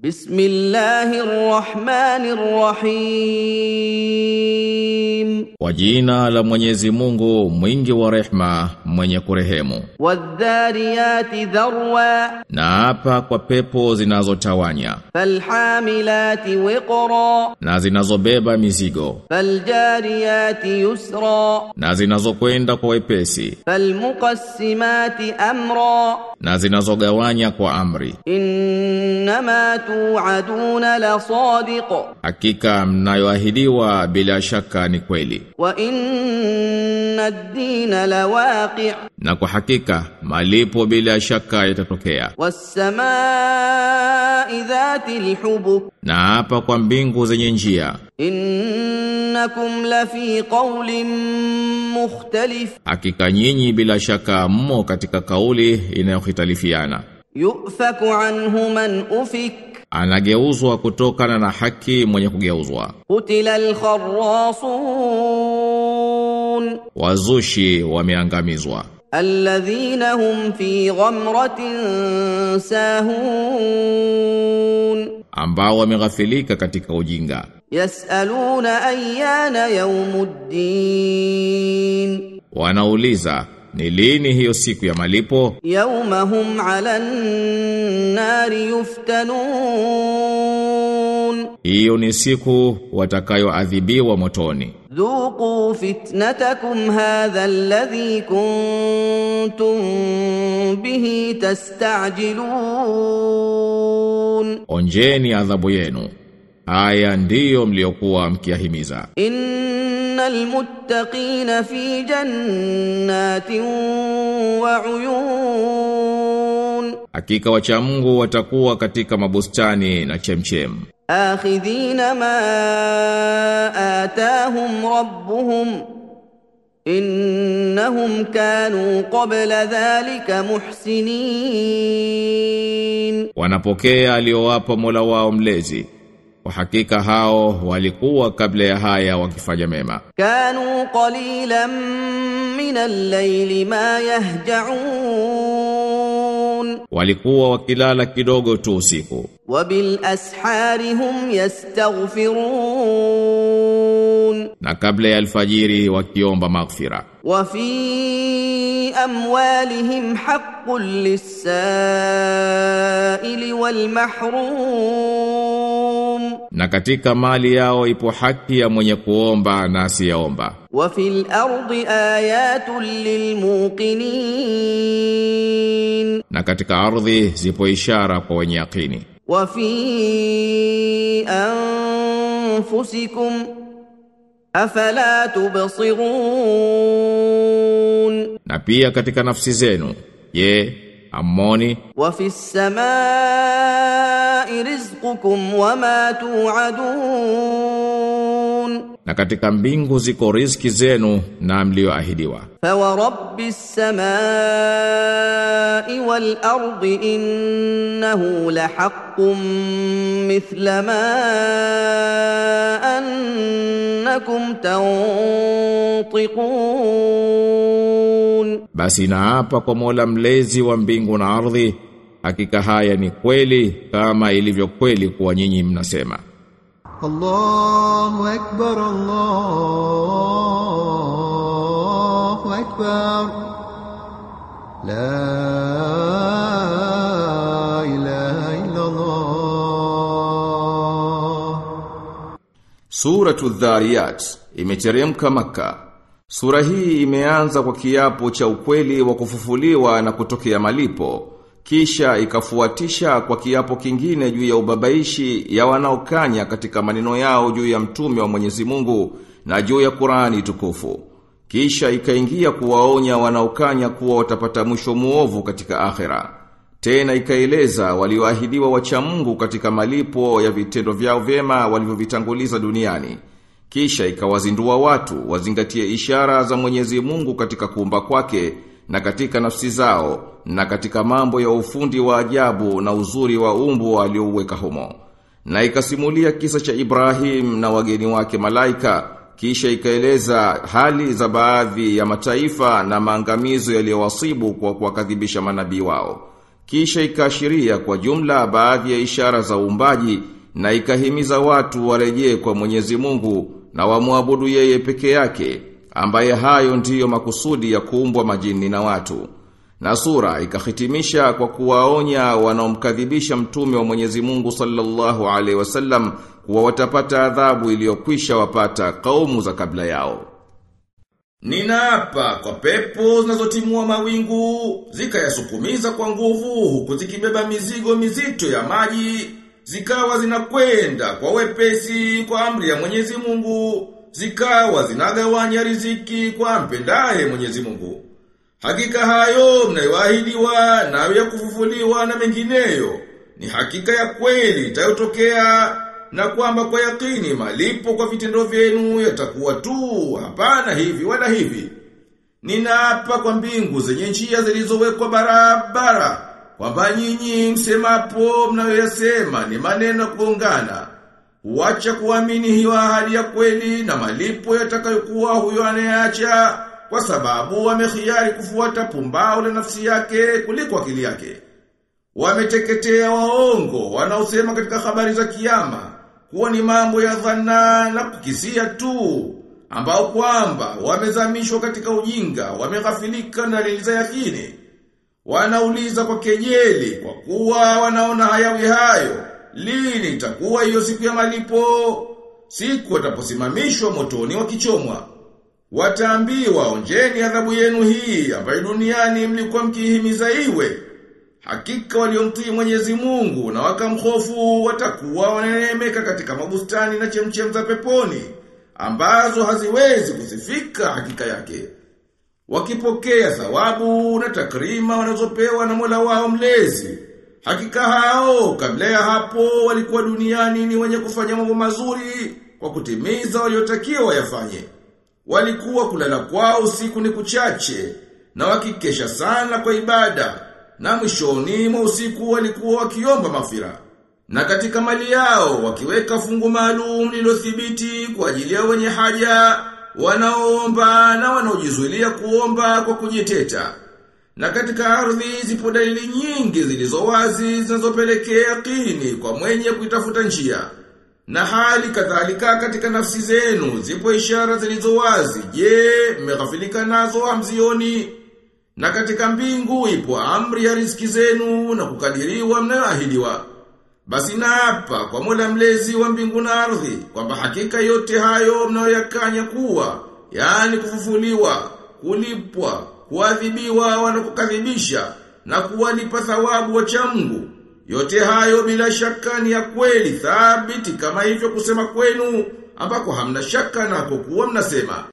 Bismillahir Rahmanir Rahim. Kwa jina la Mwenyezi Mungu mwingi wa rehma mwenye kurehemu. Wadhariyati dharwa. Na hapa kwa pepo zinazotawanya. Falhamilati wiqra. Na zinazobeba mizigo. Faljariyati yusra. Na zinazokwenda kwa wepesi. Falmuqassimati amra na zinazogawanya kwa amri. Innama tu'aduna la sadiq, hakika mnayoahidiwa bila shaka ni kweli. Wa inna ad-din la na kwa hakika malipo bila shaka yatatokea. Was samaa samawati alhubub na hapa kwa mbingu zenye njia. Innakum la fi qawlin mukhtalif. Hakika nyinyi bila shaka mmo katika kauli inayohitalifiana. Yufaku anhu man ufik. Anageuzwa kutokana na haki mwenye kugeuzwa. Utila alkharasun wazushi wameangamizwa. الذين هم في غمرة ساهون ambao wameghafilika katika ujinga يسألون أيان يوم الدين wanauliza ni lini hiyo siku ya malipo يوم هم على النار يفتنون hiyo ni siku watakayoadhibiwa motoni. Dhuku fitnatakum hadha alladhi kuntum bihi tastajilun, onjeni adhabu yenu, haya ndiyo mliokuwa mkiahimiza. Innal muttaqina fi jannatin wa uyun, hakika wacha Mungu watakuwa katika mabustani na chemchem. chem akhidhina ma atahum rabbuhum innahum kanu qabla dhalika muhsinin, wanapokea aliyowapa Mola wao mlezi kwa hakika hao walikuwa kabla ya haya wakifanya mema. Kanu qalilan min al-layli ma yahja'un, walikuwa wakilala kidogo tu usiku wabilashari na kabla ya alfajiri wakiomba maghfira. Wa fi amwalihim haqqun lis-sa'ili wal mahrum, na katika mali yao ipo haki ya mwenye kuomba na asiyeomba. Wa fil ardi na katika ardhi zipo ishara kwa wenye yakini. وفي انفسكم afala tubsirun, na pia katika nafsi zenu. Je, ammoni? wa fi samai rizqukum wama tuadun na katika mbingu ziko riziki zenu na mlioahidiwa. Fa wa rabbis samai wal ardi innahu lahaqqun mithla ma annakum tantiqun, basi naapa kwa Mola mlezi wa mbingu na ardhi, hakika haya ni kweli kama ilivyo kweli kuwa nyinyi mnasema. الله أكبر الله أكبر لا إله إلا الله Suratu Dhariyat imeteremka Makka. Sura hii imeanza kwa kiapo cha ukweli wa kufufuliwa na kutokea malipo, kisha ikafuatisha kwa kiapo kingine juu ya ubabaishi ya wanaokanya katika maneno yao juu ya mtume wa Mwenyezi Mungu na juu ya Qur'ani tukufu. Kisha ikaingia kuwaonya wanaokanya kuwa watapata mwisho muovu katika akhera. Tena ikaeleza walioahidiwa wacha Mungu katika malipo ya vitendo vyao vyema walivyovitanguliza duniani. Kisha ikawazindua watu wazingatie ishara za Mwenyezi Mungu katika kuumba kwake na katika nafsi zao na katika mambo ya ufundi wa ajabu na uzuri wa umbo aliouweka humo. Na ikasimulia kisa cha Ibrahim na wageni wake malaika kisha ikaeleza hali za baadhi ya mataifa na maangamizo yaliyowasibu kwa kuwakadhibisha manabii wao. kisha ikaashiria kwa jumla baadhi ya ishara za uumbaji na ikahimiza watu warejee kwa Mwenyezi Mungu na wamwabudu yeye peke yake ambaye hayo ndiyo makusudi ya kuumbwa majini na watu. Na sura ikahitimisha kwa kuwaonya wanaomkadhibisha mtume wa Mwenyezi Mungu sallallahu alaihi wasallam kuwa watapata adhabu iliyokwisha wapata kaumu za kabla yao. Ninaapa kwa pepo zinazotimua mawingu, zikayasukumiza kwa nguvu huku zikibeba mizigo mizito ya maji, zikawa zinakwenda kwa wepesi kwa amri ya Mwenyezi Mungu, zikawa zinagawanya riziki kwa mpendaye Mwenyezi Mungu. Hakika hayo mnayoahidiwa nayo ya kufufuliwa na mengineyo ni hakika ya kweli itayotokea na kwamba kwa yakini malipo kwa vitendo vyenu yatakuwa tu hapana hivi wala hivi. Ninaapa kwa mbingu zenye njia zilizowekwa barabara kwamba nyinyi msemapo mnayoyasema ni maneno kuungana. Huacha kuamini hiyo ahadi ya kweli na malipo yatakayokuwa huyo anayeacha kwa sababu wamehiari kufuata pumbao la nafsi yake kuliko akili yake. Wameteketea waongo wanaosema katika habari za kiyama kuwa ni mambo ya dhana na kukisia tu ambao kwamba wamezamishwa katika ujinga, wameghafilika na dalili za yakini. Wanauliza kwa kejeli kwa kuwa wanaona hayawi hayo. Lini itakuwa hiyo siku ya malipo? Siku wataposimamishwa motoni wakichomwa. Wataambiwa onjeni adhabu yenu hii ambayo duniani mlikuwa mkihimiza iwe. Hakika waliomtii Mwenyezi Mungu na wakamhofu watakuwa wananemeka katika mabustani na chemchem za peponi ambazo haziwezi kusifika hakika yake. Wakipokea thawabu na takrima wanazopewa na Mola wao mlezi. Hakika hao kabla ya hapo walikuwa duniani ni wenye kufanya mambo mazuri kwa kutimiza waliotakiwa wayafanye. Walikuwa kulala kwao usiku ni kuchache na wakikesha sana kwa ibada na mwishoni mwa usiku walikuwa wakiomba mafira. Na katika mali yao wakiweka fungu maalum lilothibiti kwa ajili ya wenye haja, wanaoomba na wanaojizuilia kuomba kwa kujiteta. Na katika ardhi zipo dalili nyingi zilizo wazi zinazopelekea kini kwa mwenye kuitafuta njia. Na hali kadhalika katika nafsi zenu zipo ishara zilizo wazi. Je, mmeghafilika nazo hamzioni? Na katika mbingu ipo amri ya riziki zenu na kukadiriwa mnayoahidiwa. Basi naapa kwa Mola mlezi wa mbingu na ardhi kwamba hakika yote hayo mnayoyakanya kuwa, yani kufufuliwa, kulipwa, kuadhibiwa wanakukadhibisha na kuwalipa thawabu wacha Mungu. Yote hayo bila shaka ni ya kweli thabiti kama hivyo kusema kwenu ambako hamna shaka na kuwa mnasema.